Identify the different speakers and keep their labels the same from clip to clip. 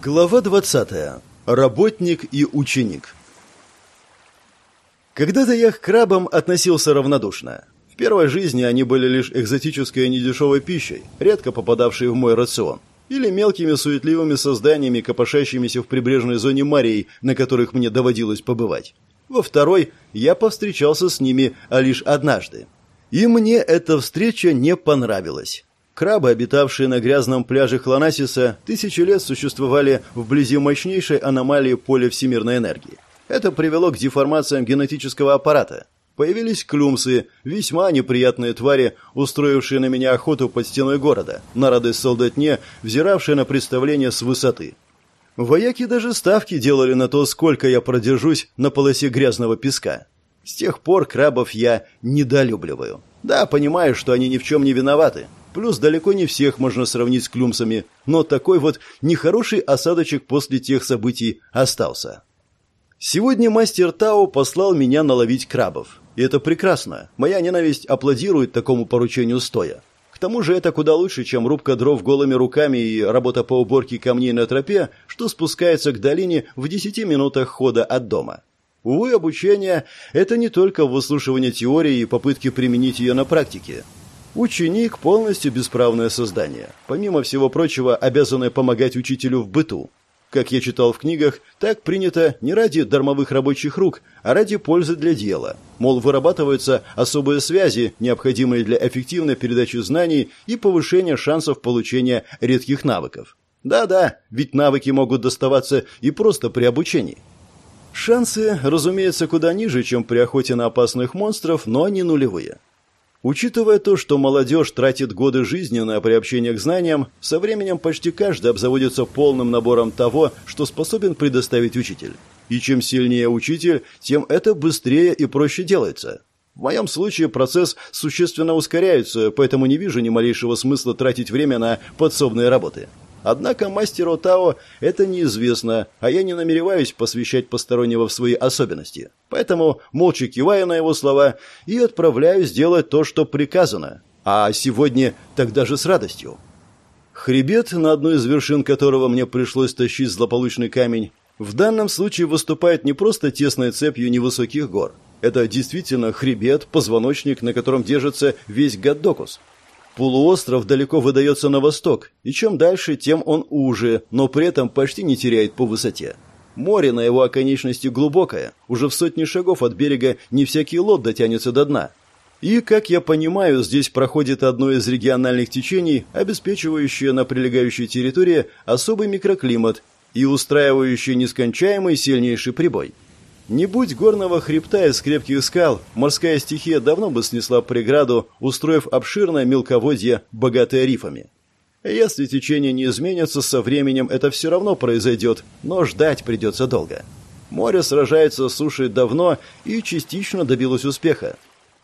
Speaker 1: Глава 20. Работник и ученик. Когда-то я к крабам относился равнодушно. В первой жизни они были лишь экзотической и недешевой пищей, редко попадавшей в мой рацион, или мелкими суетливыми созданиями, копошащимися в прибрежной зоне Марии, на которых мне доводилось побывать. Во второй я повстречался с ними, а лишь однажды. И мне эта встреча не понравилась. Крабы, обитавшие на грязном пляже Хлонасиса, тысячи лет существовали вблизи мощнейшей аномалии поля всемирной энергии. Это привело к деформациям генетического аппарата. Появились клюмсы, весьма неприятные твари, устроившие на меня охоту под стеной города, на радость солдатне, взиравшие на представление с высоты. Вояки даже ставки делали на то, сколько я продержусь на полосе грязного песка. С тех пор крабов я недолюбливаю. Да, понимаю, что они ни в чем не виноваты, Плюс далеко не всех можно сравнить с клюмсами, но такой вот нехороший осадочек после тех событий остался. Сегодня мастер Тао послал меня наловить крабов. И это прекрасно. Моя ненависть аплодирует такому поручению стоя. К тому же это куда лучше, чем рубка дров голыми руками и работа по уборке камней на тропе, что спускается к долине в 10 минутах хода от дома. Увы, обучение – это не только выслушивание теории и попытки применить ее на практике. Ученик – полностью бесправное создание, помимо всего прочего, обязанное помогать учителю в быту. Как я читал в книгах, так принято не ради дармовых рабочих рук, а ради пользы для дела. Мол, вырабатываются особые связи, необходимые для эффективной передачи знаний и повышения шансов получения редких навыков. Да-да, ведь навыки могут доставаться и просто при обучении. Шансы, разумеется, куда ниже, чем при охоте на опасных монстров, но они нулевые. Учитывая то, что молодежь тратит годы жизни на приобщение к знаниям, со временем почти каждый обзаводится полным набором того, что способен предоставить учитель. И чем сильнее учитель, тем это быстрее и проще делается. В моем случае процесс существенно ускоряется, поэтому не вижу ни малейшего смысла тратить время на подсобные работы. Однако мастеру Тао это неизвестно, а я не намереваюсь посвящать постороннего в свои особенности. Поэтому молча киваю на его слова и отправляюсь делать то, что приказано. А сегодня так даже с радостью. Хребет, на одну из вершин которого мне пришлось тащить злополучный камень, в данном случае выступает не просто тесной цепью невысоких гор. Это действительно хребет, позвоночник, на котором держится весь Гаддокус. Полуостров далеко выдается на восток, и чем дальше, тем он уже, но при этом почти не теряет по высоте. Море на его оконечности глубокое, уже в сотни шагов от берега не всякий лод дотянется до дна. И, как я понимаю, здесь проходит одно из региональных течений, обеспечивающее на прилегающей территории особый микроклимат и устраивающее нескончаемый сильнейший прибой. Не будь горного хребта из крепких скал, морская стихия давно бы снесла преграду, устроив обширное мелководье, богатое рифами. Если течение не изменится, со временем это все равно произойдет, но ждать придется долго. Море сражается с сушей давно и частично добилось успеха.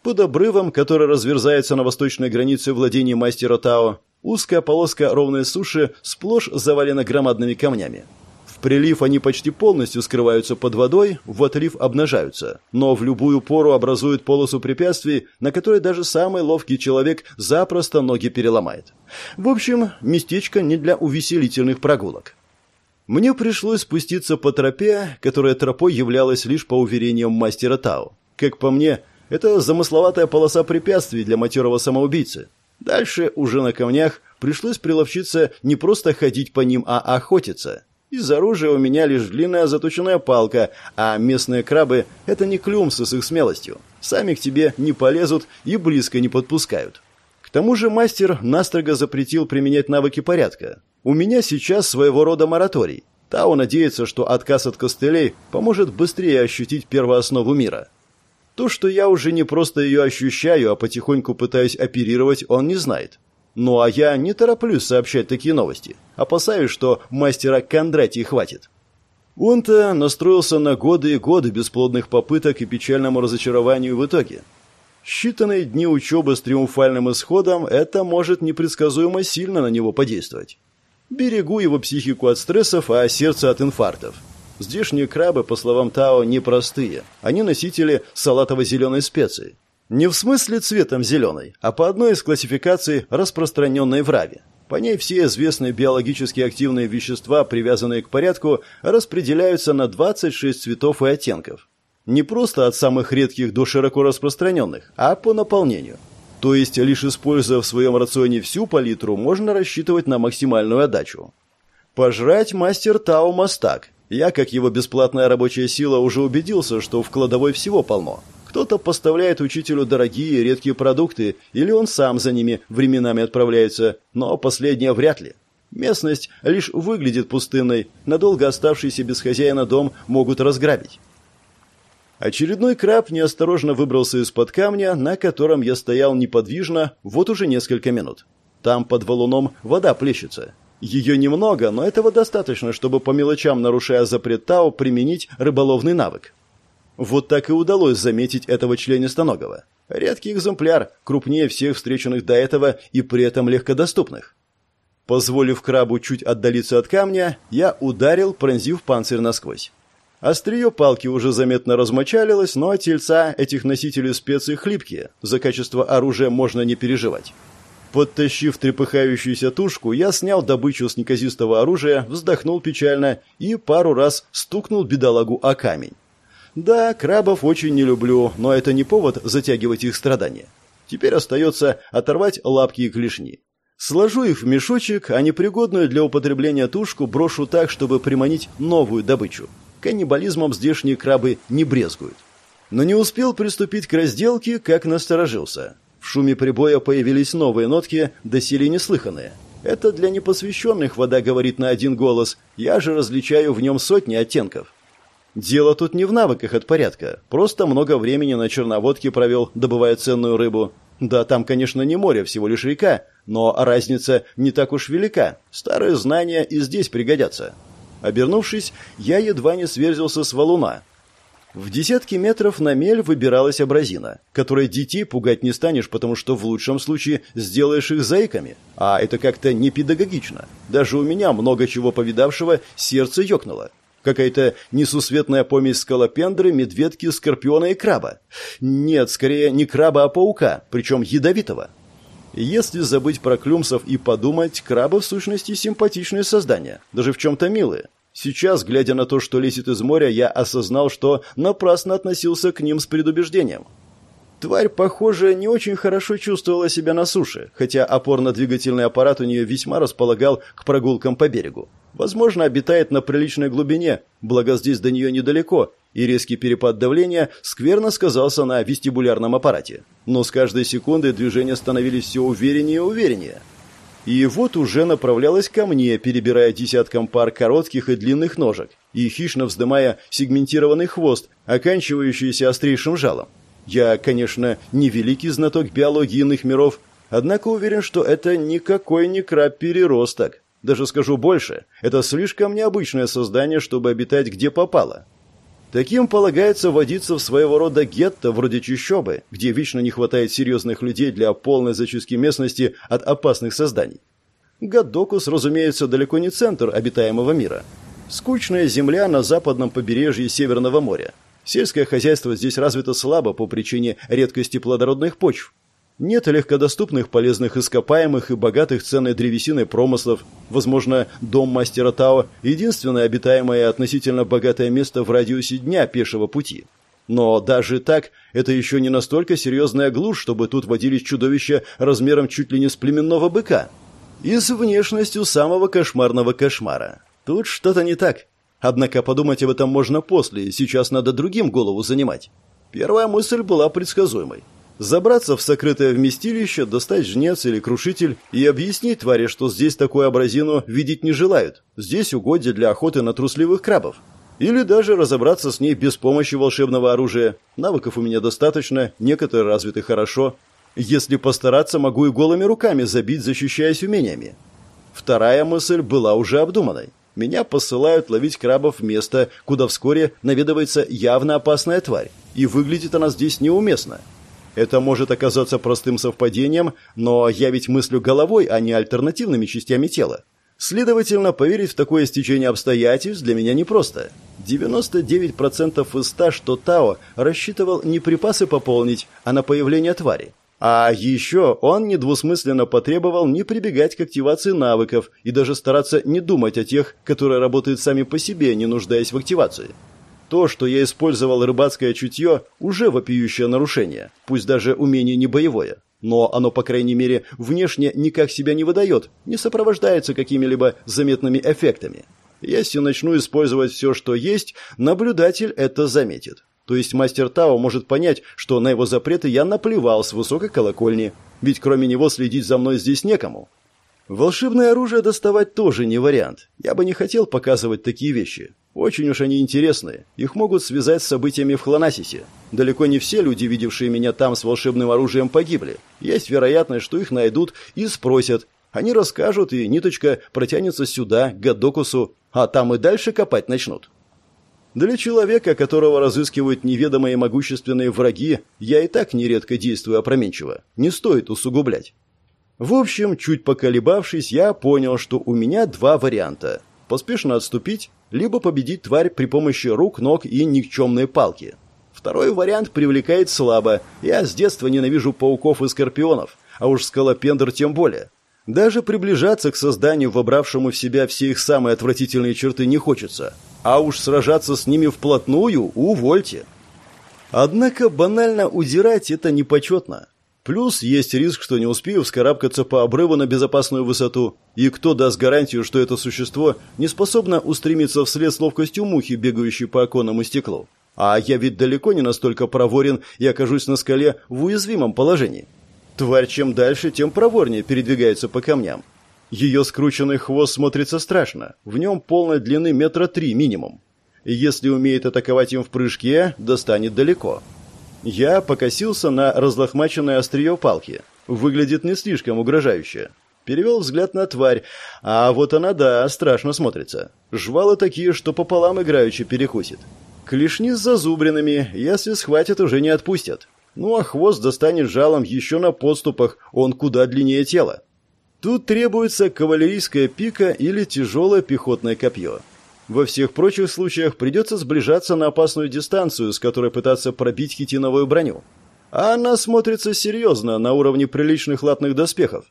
Speaker 1: Под обрывом, который разверзается на восточной границе владений мастера Тао, узкая полоска ровной суши сплошь завалена громадными камнями прилив они почти полностью скрываются под водой, в отлив обнажаются, но в любую пору образуют полосу препятствий, на которой даже самый ловкий человек запросто ноги переломает. В общем, местечко не для увеселительных прогулок. Мне пришлось спуститься по тропе, которая тропой являлась лишь по уверениям мастера Тао. Как по мне, это замысловатая полоса препятствий для матерого самоубийцы. Дальше, уже на камнях, пришлось приловчиться не просто ходить по ним, а охотиться. Из оружия у меня лишь длинная заточенная палка, а местные крабы — это не клюмсы с их смелостью. Сами к тебе не полезут и близко не подпускают. К тому же мастер настрого запретил применять навыки порядка. У меня сейчас своего рода мораторий. Тао надеется, что отказ от костылей поможет быстрее ощутить первооснову мира. То, что я уже не просто ее ощущаю, а потихоньку пытаюсь оперировать, он не знает. Ну а я не тороплюсь сообщать такие новости. Опасаюсь, что мастера Кондратий хватит. Он-то настроился на годы и годы бесплодных попыток и печальному разочарованию в итоге. Считанные дни учебы с триумфальным исходом это может непредсказуемо сильно на него подействовать. Берегу его психику от стрессов, а сердце от инфарктов. Здешние крабы, по словам Тао, непростые. Они носители салатово-зеленой специи. Не в смысле цветом зеленой, а по одной из классификаций, распространенной в Раве. По ней все известные биологически активные вещества, привязанные к порядку, распределяются на 26 цветов и оттенков. Не просто от самых редких до широко распространенных, а по наполнению. То есть, лишь используя в своем рационе всю палитру, можно рассчитывать на максимальную отдачу. Пожрать мастер Тао Мастак. Я, как его бесплатная рабочая сила, уже убедился, что в кладовой всего полно. Кто-то поставляет учителю дорогие редкие продукты, или он сам за ними временами отправляется, но последнее вряд ли. Местность лишь выглядит пустынной, надолго оставшийся без хозяина дом могут разграбить. Очередной краб неосторожно выбрался из-под камня, на котором я стоял неподвижно вот уже несколько минут. Там под валуном вода плещется. Ее немного, но этого достаточно, чтобы по мелочам, нарушая запрет Тао, применить рыболовный навык. Вот так и удалось заметить этого членистоногого. Редкий экземпляр, крупнее всех встреченных до этого и при этом легкодоступных. Позволив крабу чуть отдалиться от камня, я ударил, пронзив панцирь насквозь. Острие палки уже заметно размочалилось, но тельца этих носителей специй хлипкие, за качество оружия можно не переживать. Подтащив трепыхающуюся тушку, я снял добычу с неказистого оружия, вздохнул печально и пару раз стукнул бедолагу о камень. Да, крабов очень не люблю, но это не повод затягивать их страдания. Теперь остается оторвать лапки и клешни. Сложу их в мешочек, а непригодную для употребления тушку брошу так, чтобы приманить новую добычу. Каннибализмом здешние крабы не брезгуют. Но не успел приступить к разделке, как насторожился. В шуме прибоя появились новые нотки, доселе неслыханные. Это для непосвященных вода говорит на один голос, я же различаю в нем сотни оттенков. Дело тут не в навыках от порядка, просто много времени на черноводке провел, добывая ценную рыбу. Да, там, конечно, не море, всего лишь река, но разница не так уж велика. Старые знания и здесь пригодятся. Обернувшись, я едва не сверзился с валуна. В десятки метров на мель выбиралась абразина, которой детей пугать не станешь, потому что в лучшем случае сделаешь их зайками. А это как-то не педагогично. Даже у меня, много чего повидавшего, сердце ёкнуло. Какая-то несусветная помесь скалопендры, медведки, скорпиона и краба. Нет, скорее не краба, а паука, причем ядовитого. Если забыть про клюмсов и подумать, крабы в сущности симпатичные создания, даже в чем-то милые. Сейчас, глядя на то, что лезет из моря, я осознал, что напрасно относился к ним с предубеждением. Тварь, похоже, не очень хорошо чувствовала себя на суше, хотя опорно-двигательный аппарат у нее весьма располагал к прогулкам по берегу. Возможно, обитает на приличной глубине, благо здесь до нее недалеко, и резкий перепад давления скверно сказался на вестибулярном аппарате. Но с каждой секундой движения становились все увереннее и увереннее. И вот уже направлялась ко мне, перебирая десятком пар коротких и длинных ножек, и хищно вздымая сегментированный хвост, оканчивающийся острейшим жалом. Я, конечно, не великий знаток биологии иных миров, однако уверен, что это никакой не краб-переросток. Даже скажу больше, это слишком необычное создание, чтобы обитать где попало. Таким полагается водиться в своего рода гетто, вроде Чищобы, где вечно не хватает серьезных людей для полной зачистки местности от опасных созданий. Гадокус, разумеется, далеко не центр обитаемого мира. Скучная земля на западном побережье Северного моря. Сельское хозяйство здесь развито слабо по причине редкости плодородных почв. Нет легкодоступных полезных ископаемых и богатых ценной древесиной промыслов. Возможно, дом мастера Тао – единственное обитаемое и относительно богатое место в радиусе дня пешего пути. Но даже так, это еще не настолько серьезная глушь, чтобы тут водились чудовища размером чуть ли не с племенного быка. И с внешностью самого кошмарного кошмара. Тут что-то не так. Однако подумать об этом можно после, сейчас надо другим голову занимать. Первая мысль была предсказуемой. Забраться в сокрытое вместилище, достать жнец или крушитель и объяснить твари, что здесь такую абразину видеть не желают. Здесь угодья для охоты на трусливых крабов. Или даже разобраться с ней без помощи волшебного оружия. Навыков у меня достаточно, некоторые развиты хорошо. Если постараться, могу и голыми руками забить, защищаясь умениями. Вторая мысль была уже обдуманной. Меня посылают ловить крабов в место, куда вскоре наведывается явно опасная тварь. И выглядит она здесь неуместно. Это может оказаться простым совпадением, но я ведь мыслю головой, а не альтернативными частями тела. Следовательно, поверить в такое стечение обстоятельств для меня непросто. 99% из 100, что Тао рассчитывал не припасы пополнить, а на появление твари. А еще он недвусмысленно потребовал не прибегать к активации навыков и даже стараться не думать о тех, которые работают сами по себе, не нуждаясь в активации. То, что я использовал рыбацкое чутье, уже вопиющее нарушение, пусть даже умение не боевое. Но оно, по крайней мере, внешне никак себя не выдает, не сопровождается какими-либо заметными эффектами. Если начну использовать все, что есть, наблюдатель это заметит. То есть мастер Тао может понять, что на его запреты я наплевал с высокой колокольни, ведь кроме него следить за мной здесь некому. Волшебное оружие доставать тоже не вариант. Я бы не хотел показывать такие вещи. Очень уж они интересные. Их могут связать с событиями в Хлонасисе. Далеко не все люди, видевшие меня там с волшебным оружием, погибли. Есть вероятность, что их найдут и спросят. Они расскажут, и ниточка протянется сюда, к Гадокусу, а там и дальше копать начнут. Для человека, которого разыскивают неведомые могущественные враги, я и так нередко действую опроменчиво. Не стоит усугублять. В общем, чуть поколебавшись, я понял, что у меня два варианта. Поспешно отступить, либо победить тварь при помощи рук, ног и никчемной палки. Второй вариант привлекает слабо. Я с детства ненавижу пауков и скорпионов, а уж скалопендр тем более. Даже приближаться к созданию, вобравшему в себя все их самые отвратительные черты, не хочется. А уж сражаться с ними вплотную – увольте. Однако банально удирать – это непочетно. Плюс есть риск, что не успею вскарабкаться по обрыву на безопасную высоту. И кто даст гарантию, что это существо не способно устремиться вслед с ловкостью мухи, бегающей по оконному стеклу? А я ведь далеко не настолько проворен и окажусь на скале в уязвимом положении. Тварь чем дальше, тем проворнее передвигается по камням. Ее скрученный хвост смотрится страшно. В нем полной длины метра три минимум. Если умеет атаковать им в прыжке, достанет далеко. Я покосился на разлохмаченное острие палки. Выглядит не слишком угрожающе. Перевел взгляд на тварь, а вот она, да, страшно смотрится. Жвалы такие, что пополам играючи перекусит. Клешни с зазубринами, если схватят, уже не отпустят. Ну а хвост достанет жалом еще на подступах, он куда длиннее тела. Тут требуется кавалерийская пика или тяжелое пехотное копье. Во всех прочих случаях придется сближаться на опасную дистанцию, с которой пытаться пробить хитиновую броню. А она смотрится серьезно, на уровне приличных латных доспехов.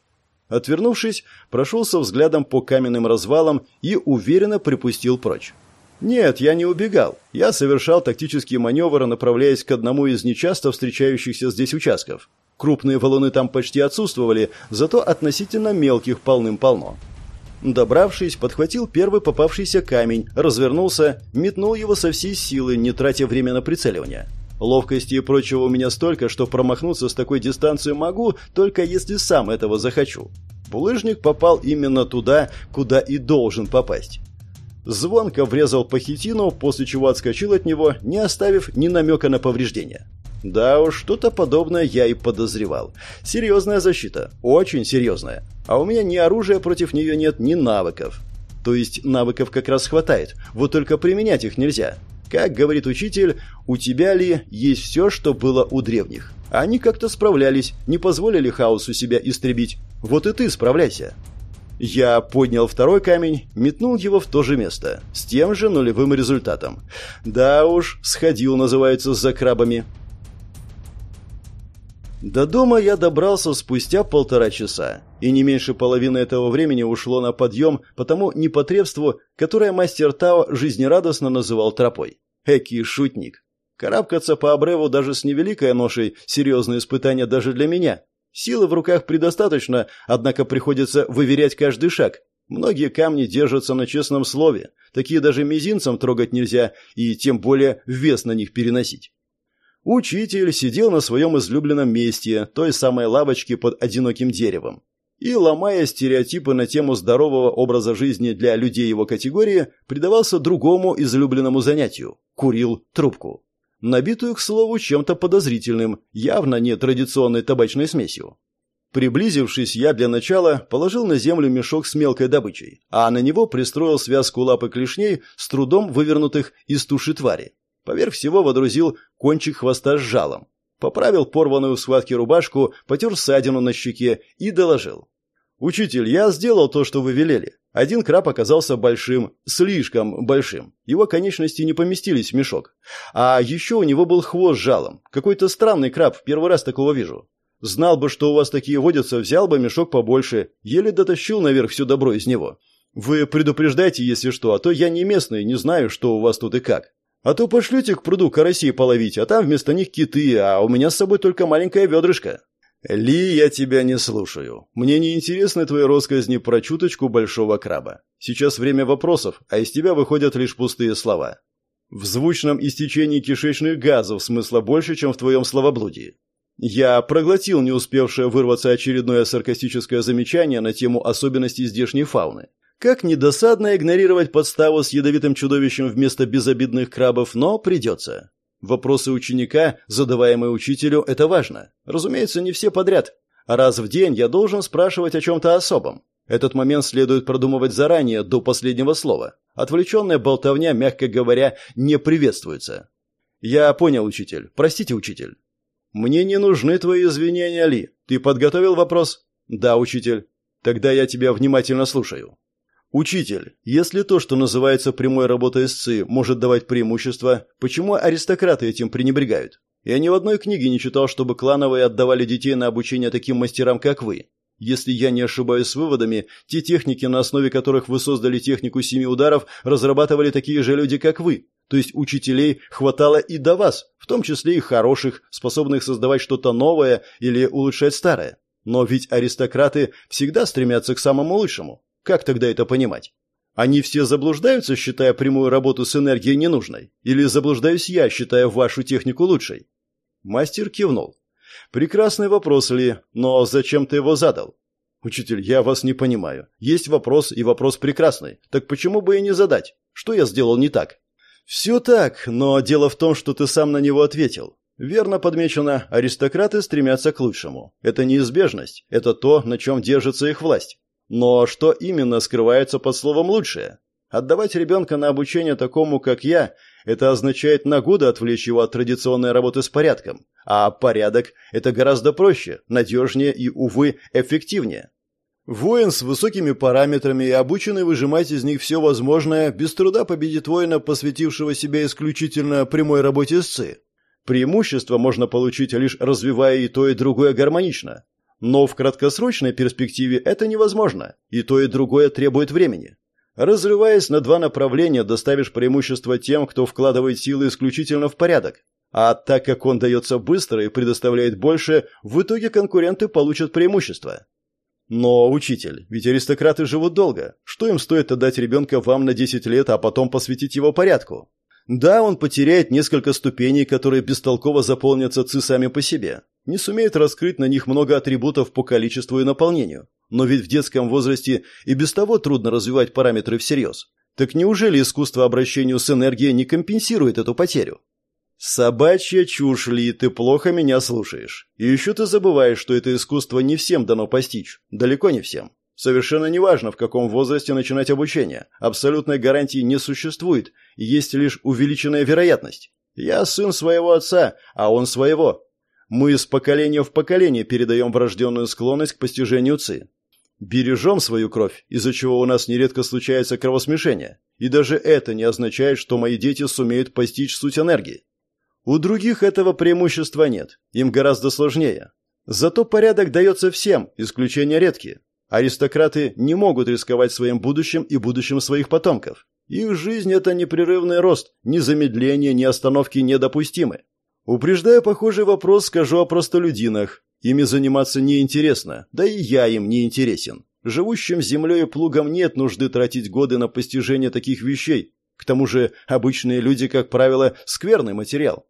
Speaker 1: Отвернувшись, прошелся взглядом по каменным развалам и уверенно припустил прочь. Нет, я не убегал. Я совершал тактический маневр, направляясь к одному из нечасто встречающихся здесь участков. Крупные валуны там почти отсутствовали, зато относительно мелких полным-полно. Добравшись, подхватил первый попавшийся камень, развернулся, метнул его со всей силы, не тратя время на прицеливание. Ловкости и прочего у меня столько, что промахнуться с такой дистанции могу, только если сам этого захочу. Булыжник попал именно туда, куда и должен попасть. Звонко врезал по хитину, после чего отскочил от него, не оставив ни намека на повреждение. Да уж, что-то подобное я и подозревал. Серьезная защита, очень серьезная. А у меня ни оружия против нее нет, ни навыков. То есть навыков как раз хватает, вот только применять их нельзя. Как говорит учитель, у тебя ли есть все, что было у древних. Они как-то справлялись, не позволили хаосу себя истребить. Вот и ты справляйся. Я поднял второй камень, метнул его в то же место, с тем же нулевым результатом. Да уж, сходил, называется, за крабами. До дома я добрался спустя полтора часа, и не меньше половины этого времени ушло на подъем по тому непотребству, которое мастер Тао жизнерадостно называл тропой. Эки шутник. Карабкаться по обрыву даже с невеликой ношей – серьезное испытание даже для меня. Силы в руках предостаточно, однако приходится выверять каждый шаг. Многие камни держатся на честном слове, такие даже мизинцем трогать нельзя, и тем более вес на них переносить. Учитель сидел на своем излюбленном месте, той самой лавочке под одиноким деревом. И, ломая стереотипы на тему здорового образа жизни для людей его категории, предавался другому излюбленному занятию – курил трубку набитую, к слову, чем-то подозрительным, явно не традиционной табачной смесью. Приблизившись, я для начала положил на землю мешок с мелкой добычей, а на него пристроил связку лап и клешней с трудом вывернутых из туши твари. Поверх всего водрузил кончик хвоста с жалом. Поправил порванную в схватке рубашку, потер ссадину на щеке и доложил. «Учитель, я сделал то, что вы велели. Один краб оказался большим, слишком большим. Его конечности не поместились в мешок. А еще у него был хвост с жалом. Какой-то странный краб, первый раз такого вижу. Знал бы, что у вас такие водятся, взял бы мешок побольше, еле дотащил наверх все добро из него. Вы предупреждайте, если что, а то я не местный, не знаю, что у вас тут и как. А то пошлете к пруду карасей половить, а там вместо них киты, а у меня с собой только маленькое ведрышко». «Ли, я тебя не слушаю. Мне не интересны твои россказни про чуточку большого краба. Сейчас время вопросов, а из тебя выходят лишь пустые слова. В звучном истечении кишечных газов смысла больше, чем в твоем словоблудии. Я проглотил не успевшее вырваться очередное саркастическое замечание на тему особенностей здешней фауны. Как недосадно игнорировать подставу с ядовитым чудовищем вместо безобидных крабов, но придется. Вопросы ученика, задаваемые учителю, это важно. Разумеется, не все подряд. А раз в день я должен спрашивать о чем-то особом. Этот момент следует продумывать заранее, до последнего слова. Отвлеченная болтовня, мягко говоря, не приветствуется. Я понял, учитель. Простите, учитель. Мне не нужны твои извинения, Ли. Ты подготовил вопрос? Да, учитель. Тогда я тебя внимательно слушаю. «Учитель, если то, что называется прямой работой с ЦИ, может давать преимущество, почему аристократы этим пренебрегают? Я ни в одной книге не читал, чтобы клановые отдавали детей на обучение таким мастерам, как вы. Если я не ошибаюсь с выводами, те техники, на основе которых вы создали технику семи ударов, разрабатывали такие же люди, как вы. То есть учителей хватало и до вас, в том числе и хороших, способных создавать что-то новое или улучшать старое. Но ведь аристократы всегда стремятся к самому лучшему. Как тогда это понимать? Они все заблуждаются, считая прямую работу с энергией ненужной? Или заблуждаюсь я, считая вашу технику лучшей? Мастер кивнул. Прекрасный вопрос, Ли, но зачем ты его задал? Учитель, я вас не понимаю. Есть вопрос, и вопрос прекрасный. Так почему бы и не задать? Что я сделал не так? Все так, но дело в том, что ты сам на него ответил. Верно подмечено, аристократы стремятся к лучшему. Это неизбежность, это то, на чем держится их власть. Но что именно скрывается под словом «лучшее»? Отдавать ребенка на обучение такому, как я, это означает на годы отвлечь его от традиционной работы с порядком. А порядок – это гораздо проще, надежнее и, увы, эффективнее. Воин с высокими параметрами и обученный выжимать из них все возможное, без труда победит воина, посвятившего себя исключительно прямой работе с ЦИ. Преимущество можно получить, лишь развивая и то, и другое гармонично. Но в краткосрочной перспективе это невозможно, и то и другое требует времени. Разрываясь на два направления, доставишь преимущество тем, кто вкладывает силы исключительно в порядок. А так как он дается быстро и предоставляет больше, в итоге конкуренты получат преимущество. Но, учитель, ведь аристократы живут долго. Что им стоит отдать ребенка вам на 10 лет, а потом посвятить его порядку? Да, он потеряет несколько ступеней, которые бестолково заполнятся ци сами по себе не сумеет раскрыть на них много атрибутов по количеству и наполнению. Но ведь в детском возрасте и без того трудно развивать параметры всерьез. Так неужели искусство обращению с энергией не компенсирует эту потерю? Собачья чушь, Ли, ты плохо меня слушаешь. И еще ты забываешь, что это искусство не всем дано постичь. Далеко не всем. Совершенно неважно, в каком возрасте начинать обучение. Абсолютной гарантии не существует, есть лишь увеличенная вероятность. Я сын своего отца, а он своего. Мы из поколения в поколение передаем врожденную склонность к постижению ЦИ. Бережем свою кровь, из-за чего у нас нередко случается кровосмешение. И даже это не означает, что мои дети сумеют постичь суть энергии. У других этого преимущества нет, им гораздо сложнее. Зато порядок дается всем, исключения редкие. Аристократы не могут рисковать своим будущим и будущим своих потомков. Их жизнь – это непрерывный рост, ни замедления, ни остановки недопустимы. Упреждая похожий вопрос, скажу о простолюдинах. Ими заниматься неинтересно, да и я им не интересен. Живущим землей и плугом нет нужды тратить годы на постижение таких вещей. К тому же обычные люди, как правило, скверный материал.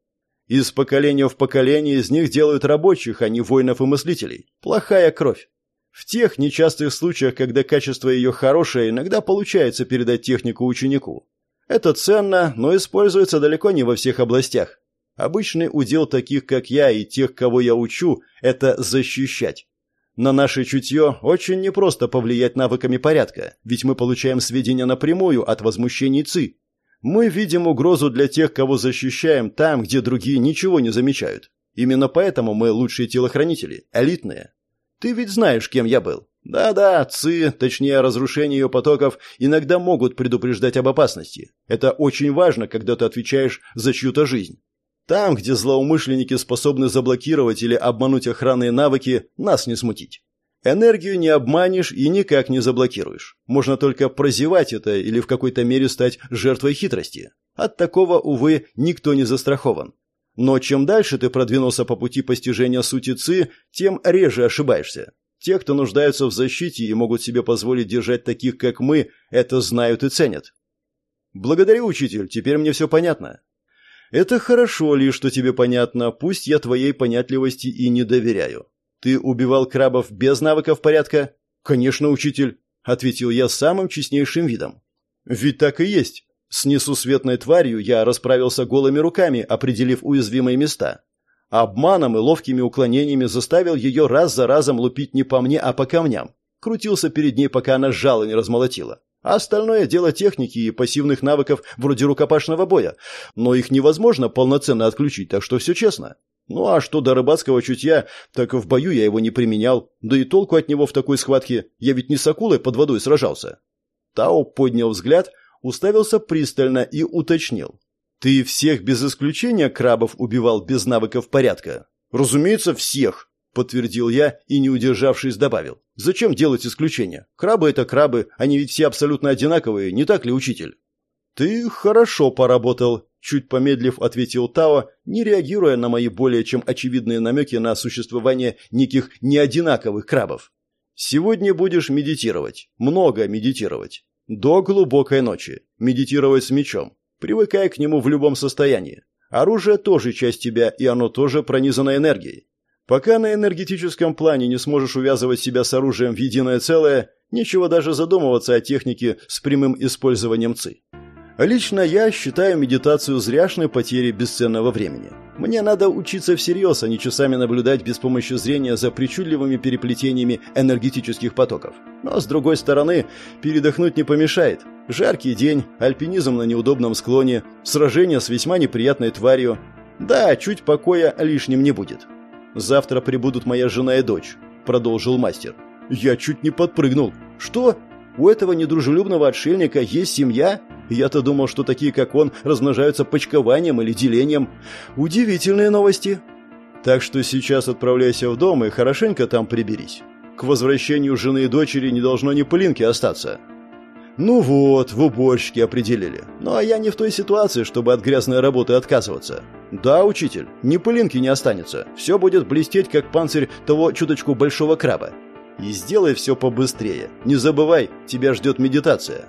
Speaker 1: Из поколения в поколение из них делают рабочих, а не воинов и мыслителей. Плохая кровь. В тех нечастых случаях, когда качество ее хорошее, иногда получается передать технику ученику. Это ценно, но используется далеко не во всех областях. Обычный удел таких, как я, и тех, кого я учу, это защищать. На наше чутье очень непросто повлиять навыками порядка, ведь мы получаем сведения напрямую от возмущений ЦИ. Мы видим угрозу для тех, кого защищаем, там, где другие ничего не замечают. Именно поэтому мы лучшие телохранители, элитные. Ты ведь знаешь, кем я был. Да-да, ЦИ, точнее разрушение ее потоков, иногда могут предупреждать об опасности. Это очень важно, когда ты отвечаешь за чью-то жизнь. Там, где злоумышленники способны заблокировать или обмануть охранные навыки, нас не смутить. Энергию не обманешь и никак не заблокируешь. Можно только прозевать это или в какой-то мере стать жертвой хитрости. От такого, увы, никто не застрахован. Но чем дальше ты продвинулся по пути постижения сути ЦИ, тем реже ошибаешься. Те, кто нуждаются в защите и могут себе позволить держать таких, как мы, это знают и ценят. Благодарю, учитель, теперь мне все понятно. Это хорошо ли, что тебе понятно, пусть я твоей понятливости и не доверяю. Ты убивал крабов без навыков порядка? Конечно, учитель, ответил я самым честнейшим видом. Ведь так и есть. С несусветной тварью я расправился голыми руками, определив уязвимые места. Обманом и ловкими уклонениями заставил ее раз за разом лупить не по мне, а по камням. Крутился перед ней, пока она жало не размолотила. А остальное дело техники и пассивных навыков вроде рукопашного боя. Но их невозможно полноценно отключить, так что все честно. Ну а что до рыбацкого чутья, так в бою я его не применял. Да и толку от него в такой схватке. Я ведь не с акулой под водой сражался. Тао поднял взгляд, уставился пристально и уточнил. «Ты всех без исключения крабов убивал без навыков порядка?» «Разумеется, всех», — подтвердил я и, не удержавшись, добавил. «Зачем делать исключения? Крабы — это крабы, они ведь все абсолютно одинаковые, не так ли, учитель?» «Ты хорошо поработал», — чуть помедлив ответил Тао, не реагируя на мои более чем очевидные намеки на существование неких неодинаковых крабов. «Сегодня будешь медитировать, много медитировать. До глубокой ночи. Медитировать с мечом. Привыкай к нему в любом состоянии. Оружие тоже часть тебя, и оно тоже пронизано энергией. Пока на энергетическом плане не сможешь увязывать себя с оружием в единое целое, нечего даже задумываться о технике с прямым использованием ЦИ. Лично я считаю медитацию зряшной потерей бесценного времени. Мне надо учиться всерьез, а не часами наблюдать без помощи зрения за причудливыми переплетениями энергетических потоков. Но, с другой стороны, передохнуть не помешает. Жаркий день, альпинизм на неудобном склоне, сражение с весьма неприятной тварью. Да, чуть покоя лишним не будет. «Завтра прибудут моя жена и дочь», — продолжил мастер. «Я чуть не подпрыгнул. Что? У этого недружелюбного отшельника есть семья? Я-то думал, что такие, как он, размножаются почкованием или делением. Удивительные новости. Так что сейчас отправляйся в дом и хорошенько там приберись. К возвращению жены и дочери не должно ни пылинки остаться. Ну вот, в уборщике определили. Ну а я не в той ситуации, чтобы от грязной работы отказываться. Да, учитель, ни пылинки не останется. Все будет блестеть, как панцирь того чуточку большого краба. И сделай все побыстрее. Не забывай, тебя ждет медитация.